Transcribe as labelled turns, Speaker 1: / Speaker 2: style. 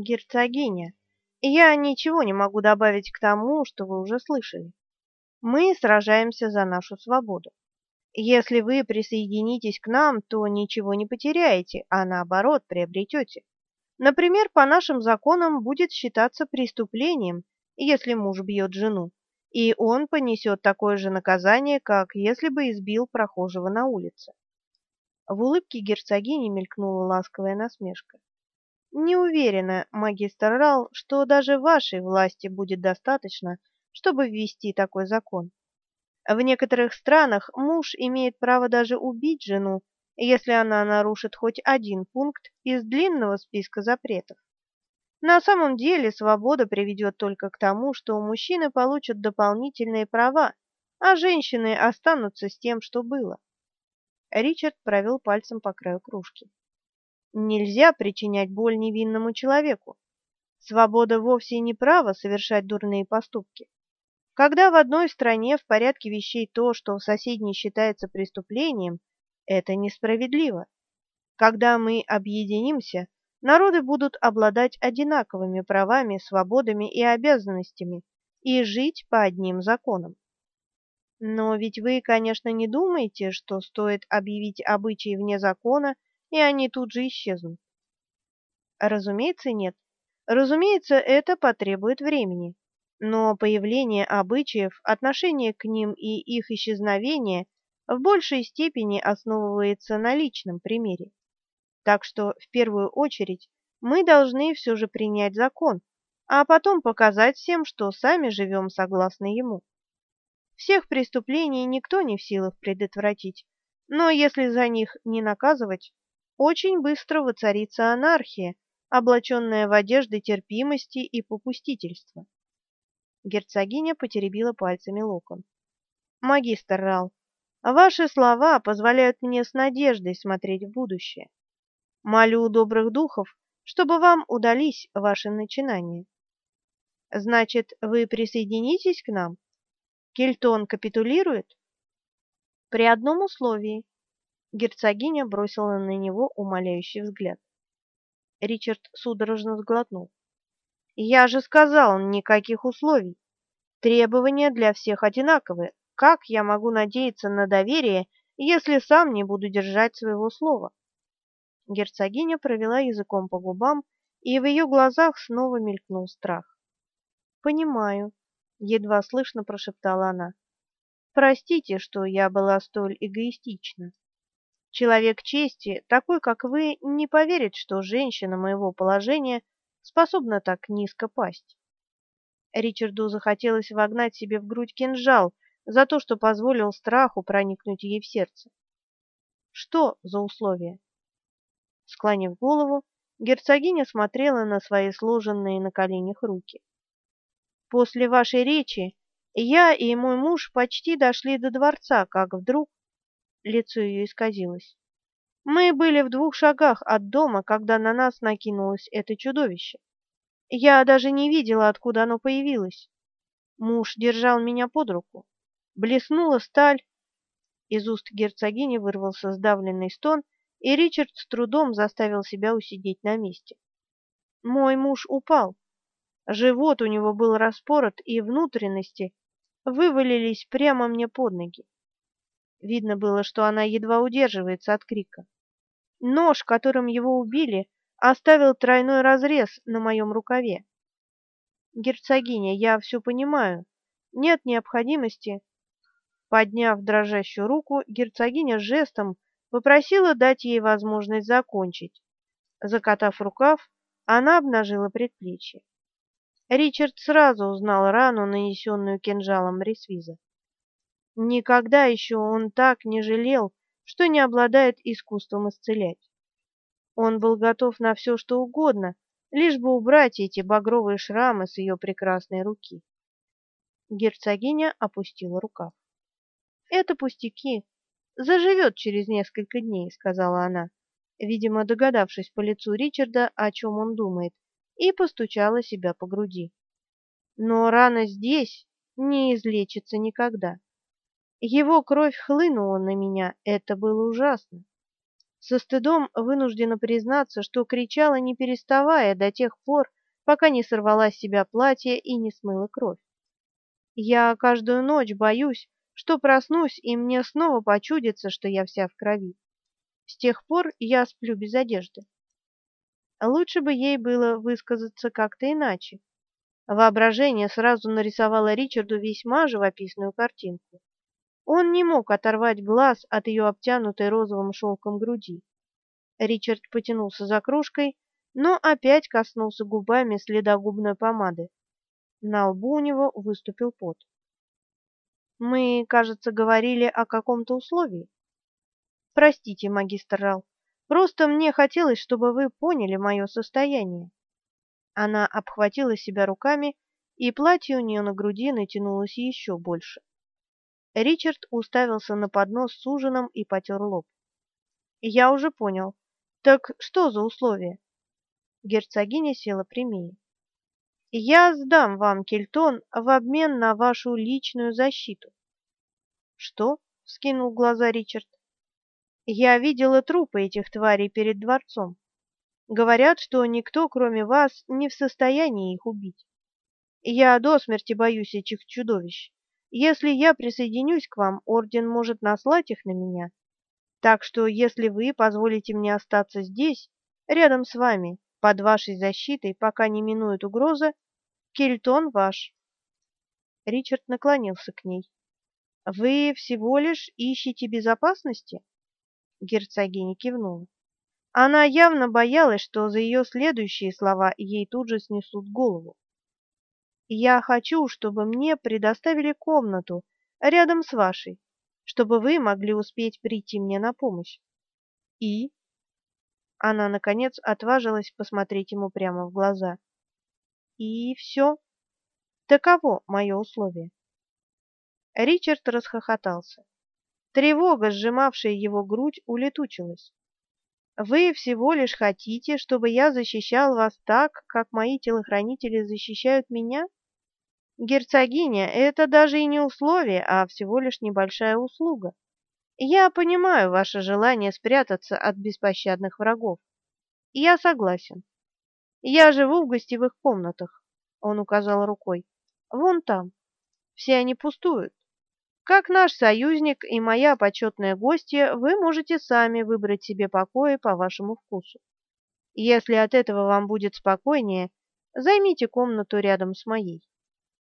Speaker 1: Герцогиня, я ничего не могу добавить к тому, что вы уже слышали. Мы сражаемся за нашу свободу. Если вы присоединитесь к нам, то ничего не потеряете, а наоборот приобретете. Например, по нашим законам будет считаться преступлением, если муж бьет жену, и он понесет такое же наказание, как если бы избил прохожего на улице. В улыбке герцогини мелькнула ласковая насмешка. Не уверена, магистр Рал, что даже вашей власти будет достаточно, чтобы ввести такой закон. В некоторых странах муж имеет право даже убить жену, если она нарушит хоть один пункт из длинного списка запретов. На самом деле свобода приведет только к тому, что мужчины получат дополнительные права, а женщины останутся с тем, что было. Ричард провел пальцем по краю кружки. Нельзя причинять боль невинному человеку. Свобода вовсе не право совершать дурные поступки. Когда в одной стране в порядке вещей то, что в соседней считается преступлением, это несправедливо. Когда мы объединимся, народы будут обладать одинаковыми правами, свободами и обязанностями и жить по одним законам. Но ведь вы, конечно, не думаете, что стоит объявить обычаи вне закона, и они тут же исчезнут. Разумеется, нет. Разумеется, это потребует времени. Но появление обычаев, отношение к ним и их исчезновение в большей степени основывается на личном примере. Так что в первую очередь мы должны все же принять закон, а потом показать всем, что сами живем согласно ему. Всех преступлений никто не в силах предотвратить, но если за них не наказывать, очень быстро воцарится анархия, облаченная в одежды терпимости и попустительства. Герцогиня потеребила пальцами локон. «Магистр Рал, ваши слова позволяют мне с надеждой смотреть в будущее. Молю у добрых духов, чтобы вам удались ваши начинания. Значит, вы присоединитесь к нам?» Кельтон капитулирует? При одном условии. Герцогиня бросила на него умоляющий взгляд. Ричард судорожно сглотнул. Я же сказал, никаких условий. Требования для всех одинаковые. Как я могу надеяться на доверие, если сам не буду держать своего слова? Герцогиня провела языком по губам, и в ее глазах снова мелькнул страх. Понимаю, едва слышно прошептала она. Простите, что я была столь эгоистична. Человек чести, такой как вы, не поверит, что женщина моего положения способна так низко пасть. Ричарду захотелось вогнать себе в грудь кинжал за то, что позволил страху проникнуть ей в сердце. Что за условия? Склонив голову, герцогиня смотрела на свои сложенные на коленях руки. После вашей речи я и мой муж почти дошли до дворца, как вдруг лицо ее исказилось. Мы были в двух шагах от дома, когда на нас накинулось это чудовище. Я даже не видела, откуда оно появилось. Муж держал меня под руку. Блеснула сталь. Из уст герцогини вырвался сдавленный стон, и Ричард с трудом заставил себя усидеть на месте. Мой муж упал. Живот у него был распорот, и внутренности вывалились прямо мне под ноги. Видно было, что она едва удерживается от крика. Нож, которым его убили, оставил тройной разрез на моем рукаве. Герцогиня, я все понимаю. Нет необходимости. Подняв дрожащую руку, герцогиня жестом попросила дать ей возможность закончить. Закатав рукав, она обнажила предплечье. Ричард сразу узнал рану, нанесенную кинжалом Ресвиза. Никогда еще он так не жалел, что не обладает искусством исцелять. Он был готов на все, что угодно, лишь бы убрать эти багровые шрамы с ее прекрасной руки. Герцогиня опустила рукав. «Это пустяки. Заживет через несколько дней», — сказала она, видимо, догадавшись по лицу Ричарда, о чем он думает, и постучала себя по груди. Но рана здесь не излечится никогда. Его кровь хлынула на меня, это было ужасно. Со стыдом вынуждена признаться, что кричала не переставая до тех пор, пока не сорвала с себя платье и не смыла кровь. Я каждую ночь боюсь, что проснусь, и мне снова почудится, что я вся в крови. С тех пор я сплю без одежды. Лучше бы ей было высказаться как-то иначе. Воображение сразу нарисовало Ричарду весьма живописную картинку. Он не мог оторвать глаз от ее обтянутой розовым шелком груди. Ричард потянулся за кружкой, но опять коснулся губами следа губной помады. На лбу у него выступил пот. Мы, кажется, говорили о каком-то условии. Простите, магистр Рал. Просто мне хотелось, чтобы вы поняли мое состояние. Она обхватила себя руками, и платье у нее на груди натянулось еще больше. Ричард уставился на поднос с ужином и потер лоб. Я уже понял. Так что за условия? Герцогиня села прямее. Я сдам вам Кельтон в обмен на вашу личную защиту. Что? вскинул глаза Ричард. Я видела трупы этих тварей перед дворцом. Говорят, что никто, кроме вас, не в состоянии их убить. Я до смерти боюсь этих чудовищ. Если я присоединюсь к вам, орден может наслать их на меня. Так что, если вы позволите мне остаться здесь, рядом с вами, под вашей защитой, пока не минует угроза, Кельтон ваш. Ричард наклонился к ней. Вы всего лишь ищете безопасности? Герцогиня кивнула. Она явно боялась, что за ее следующие слова ей тут же снесут голову. Я хочу, чтобы мне предоставили комнату рядом с вашей, чтобы вы могли успеть прийти мне на помощь. И она, наконец, отважилась посмотреть ему прямо в глаза. И все. Таково мое условие. Ричард расхохотался. Тревога, сжимавшая его грудь, улетучилась. Вы всего лишь хотите, чтобы я защищал вас так, как мои телохранители защищают меня? Герцогиня, это даже и не условие, а всего лишь небольшая услуга. Я понимаю ваше желание спрятаться от беспощадных врагов. Я согласен. Я живу в гостевых комнатах, он указал рукой. Вон там. Все они пустуют. Как наш союзник и моя почетная гостья, вы можете сами выбрать себе покои по вашему вкусу. Если от этого вам будет спокойнее, займите комнату рядом с моей.